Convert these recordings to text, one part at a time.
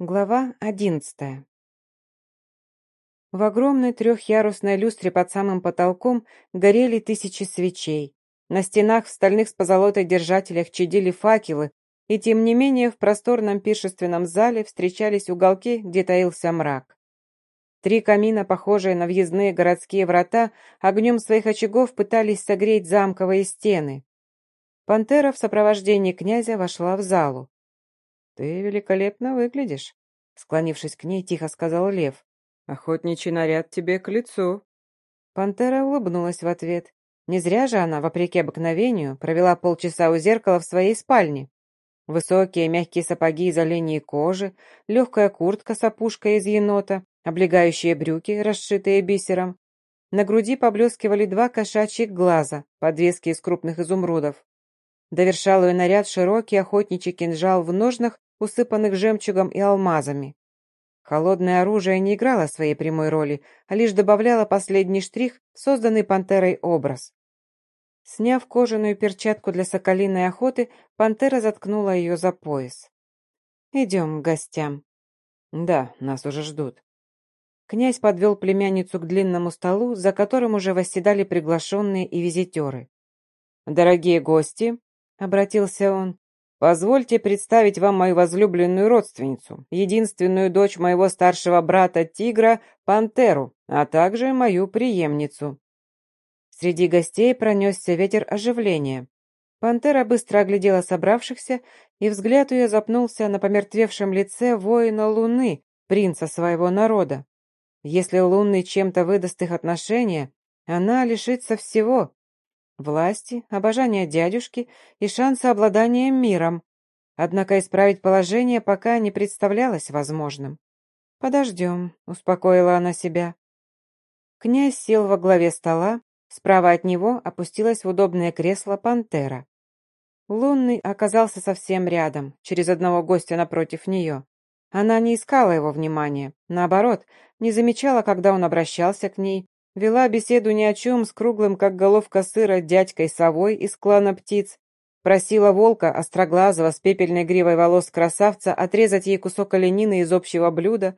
Глава одиннадцатая. В огромной трехъярусной люстре под самым потолком горели тысячи свечей. На стенах в стальных с позолотой держателях чадили факелы, и тем не менее в просторном пиршественном зале встречались уголки, где таился мрак. Три камина, похожие на въездные городские врата, огнем своих очагов пытались согреть замковые стены. Пантера в сопровождении князя вошла в залу. «Ты великолепно выглядишь», — склонившись к ней, тихо сказал Лев. «Охотничий наряд тебе к лицу». Пантера улыбнулась в ответ. Не зря же она, вопреки обыкновению, провела полчаса у зеркала в своей спальне. Высокие мягкие сапоги из оленьей кожи, легкая куртка с опушкой из енота, облегающие брюки, расшитые бисером. На груди поблескивали два кошачьих глаза, подвески из крупных изумрудов. Довершал ее наряд широкий охотничий кинжал в ножнах усыпанных жемчугом и алмазами. Холодное оружие не играло своей прямой роли, а лишь добавляло последний штрих, созданный пантерой образ. Сняв кожаную перчатку для соколиной охоты, пантера заткнула ее за пояс. «Идем к гостям». «Да, нас уже ждут». Князь подвел племянницу к длинному столу, за которым уже восседали приглашенные и визитеры. «Дорогие гости», — обратился он, Позвольте представить вам мою возлюбленную родственницу, единственную дочь моего старшего брата Тигра, Пантеру, а также мою преемницу». Среди гостей пронесся ветер оживления. Пантера быстро оглядела собравшихся, и взгляд ее запнулся на помертвевшем лице воина Луны, принца своего народа. Если Лунный чем-то выдаст их отношения, она лишится всего, власти, обожания дядюшки и шанса обладания миром. Однако исправить положение пока не представлялось возможным. «Подождем», — успокоила она себя. Князь сел во главе стола, справа от него опустилась в удобное кресло пантера. Лунный оказался совсем рядом, через одного гостя напротив нее. Она не искала его внимания, наоборот, не замечала, когда он обращался к ней, Вела беседу ни о чем с круглым, как головка сыра, дядькой-совой из клана птиц. Просила волка, остроглазого, с пепельной гривой волос красавца, отрезать ей кусок оленины из общего блюда.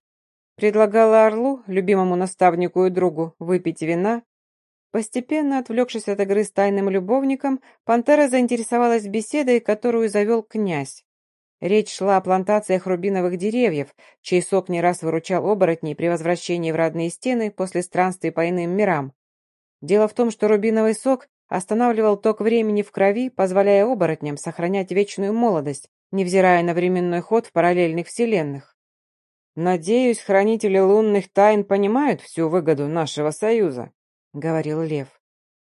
Предлагала орлу, любимому наставнику и другу, выпить вина. Постепенно, отвлекшись от игры с тайным любовником, пантера заинтересовалась беседой, которую завел князь. Речь шла о плантациях рубиновых деревьев, чей сок не раз выручал оборотней при возвращении в родные стены после странствий по иным мирам. Дело в том, что рубиновый сок останавливал ток времени в крови, позволяя оборотням сохранять вечную молодость, невзирая на временной ход в параллельных вселенных. «Надеюсь, хранители лунных тайн понимают всю выгоду нашего союза», — говорил Лев.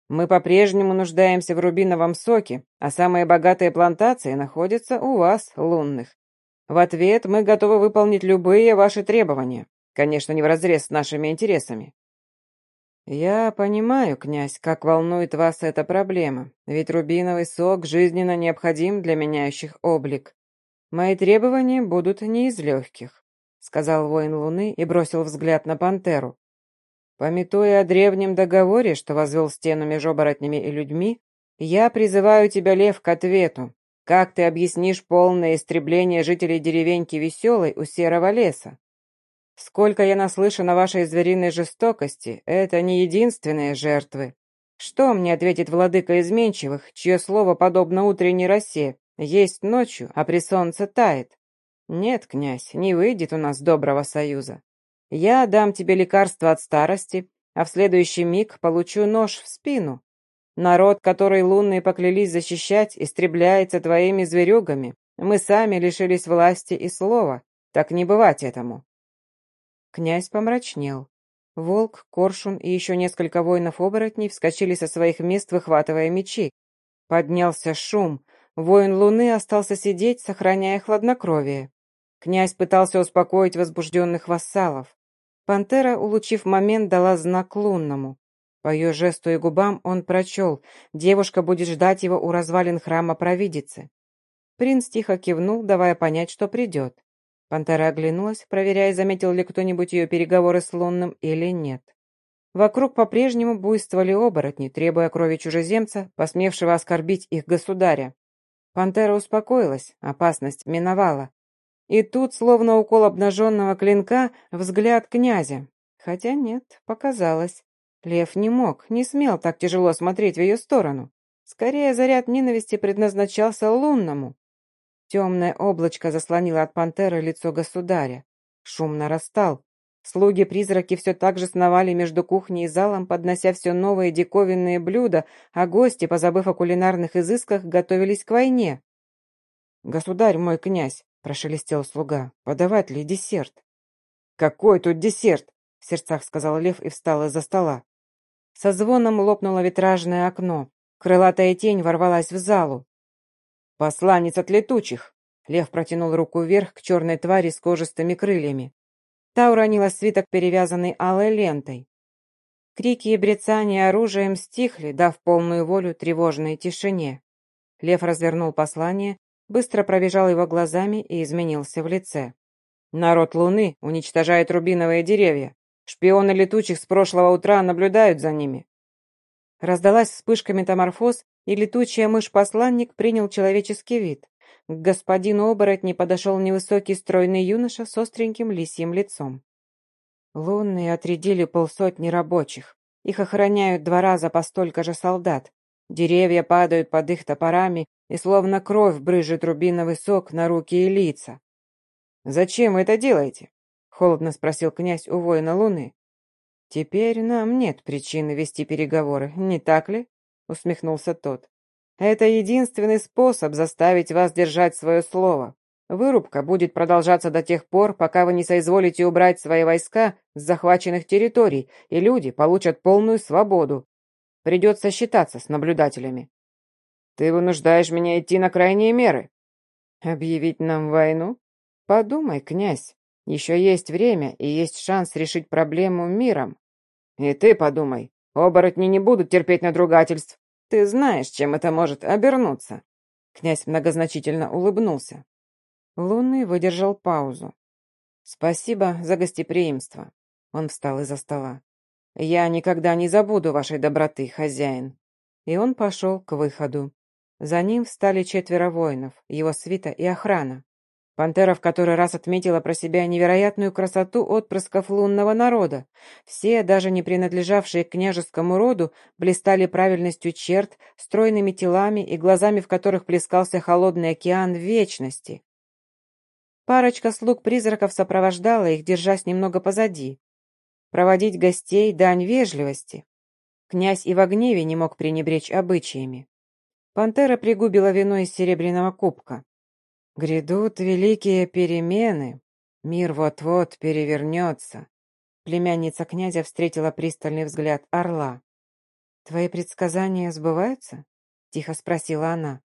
Мы по-прежнему нуждаемся в рубиновом соке, а самые богатые плантации находятся у вас, лунных. В ответ мы готовы выполнить любые ваши требования, конечно, не вразрез с нашими интересами. Я понимаю, князь, как волнует вас эта проблема, ведь рубиновый сок жизненно необходим для меняющих облик. Мои требования будут не из легких, сказал воин Луны и бросил взгляд на пантеру. Пометуя о древнем договоре, что возвел стену между оборотнями и людьми, я призываю тебя, Лев, к ответу. Как ты объяснишь полное истребление жителей деревеньки Веселой у Серого леса? Сколько я наслышан о вашей звериной жестокости, это не единственные жертвы. Что мне ответит владыка изменчивых, чье слово подобно утренней росе, есть ночью, а при солнце тает? Нет, князь, не выйдет у нас доброго союза. Я дам тебе лекарство от старости, а в следующий миг получу нож в спину. Народ, который лунные поклялись защищать, истребляется твоими зверюгами. Мы сами лишились власти и слова. Так не бывать этому». Князь помрачнел. Волк, Коршун и еще несколько воинов-оборотней вскочили со своих мест, выхватывая мечи. Поднялся шум. Воин Луны остался сидеть, сохраняя хладнокровие. Князь пытался успокоить возбужденных вассалов. Пантера, улучив момент, дала знак лунному. По ее жесту и губам он прочел, девушка будет ждать его у развалин храма провидицы. Принц тихо кивнул, давая понять, что придет. Пантера оглянулась, проверяя, заметил ли кто-нибудь ее переговоры с лунным или нет. Вокруг по-прежнему буйствовали оборотни, требуя крови чужеземца, посмевшего оскорбить их государя. Пантера успокоилась, опасность миновала. И тут, словно укол обнаженного клинка, взгляд князя. Хотя нет, показалось. Лев не мог, не смел так тяжело смотреть в ее сторону. Скорее, заряд ненависти предназначался лунному. Темное облачко заслонило от пантеры лицо государя. Шум нарастал. Слуги-призраки все так же сновали между кухней и залом, поднося все новые диковинные блюда, а гости, позабыв о кулинарных изысках, готовились к войне. «Государь мой князь», — прошелестел слуга, — «подавать ли десерт?» «Какой тут десерт?» — в сердцах сказал Лев и встал из-за стола. Со звоном лопнуло витражное окно. Крылатая тень ворвалась в залу. «Посланец от летучих!» Лев протянул руку вверх к черной твари с кожистыми крыльями. Та уронила свиток, перевязанный алой лентой. Крики и брецания оружием стихли, дав полную волю тревожной тишине. Лев развернул послание, быстро пробежал его глазами и изменился в лице. «Народ Луны уничтожает рубиновые деревья. Шпионы летучих с прошлого утра наблюдают за ними». Раздалась вспышка метаморфоз, и летучая мышь-посланник принял человеческий вид. К господину оборотни подошел невысокий стройный юноша с остреньким лисьим лицом. Лунные отрядили полсотни рабочих. Их охраняют два раза по столько же солдат. Деревья падают под их топорами, и словно кровь брызжет рубиновый сок на руки и лица. «Зачем вы это делаете?» — холодно спросил князь у воина Луны. «Теперь нам нет причины вести переговоры, не так ли?» — усмехнулся тот. Это единственный способ заставить вас держать свое слово. Вырубка будет продолжаться до тех пор, пока вы не соизволите убрать свои войска с захваченных территорий, и люди получат полную свободу. Придется считаться с наблюдателями. Ты вынуждаешь меня идти на крайние меры. Объявить нам войну? Подумай, князь. Еще есть время и есть шанс решить проблему миром. И ты подумай. Оборотни не будут терпеть надругательств. Ты знаешь, чем это может обернуться?» Князь многозначительно улыбнулся. Лунный выдержал паузу. «Спасибо за гостеприимство». Он встал из-за стола. «Я никогда не забуду вашей доброты, хозяин». И он пошел к выходу. За ним встали четверо воинов, его свита и охрана. Пантера в который раз отметила про себя невероятную красоту отпрысков лунного народа. Все, даже не принадлежавшие к княжескому роду, блистали правильностью черт, стройными телами и глазами, в которых плескался холодный океан вечности. Парочка слуг-призраков сопровождала их, держась немного позади. Проводить гостей — дань вежливости. Князь и в гневе не мог пренебречь обычаями. Пантера пригубила вино из серебряного кубка. Грядут великие перемены. Мир вот-вот перевернется. Племянница князя встретила пристальный взгляд орла. «Твои предсказания сбываются?» — тихо спросила она.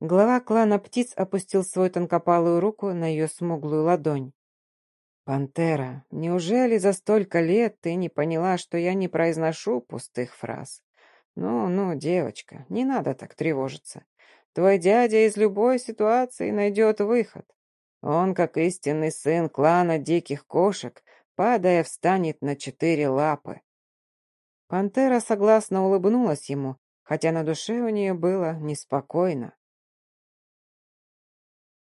Глава клана птиц опустил свою тонкопалую руку на ее смуглую ладонь. «Пантера, неужели за столько лет ты не поняла, что я не произношу пустых фраз? Ну-ну, девочка, не надо так тревожиться. Твой дядя из любой ситуации найдет выход. Он, как истинный сын клана диких кошек, падая, встанет на четыре лапы. Пантера согласно улыбнулась ему, хотя на душе у нее было неспокойно.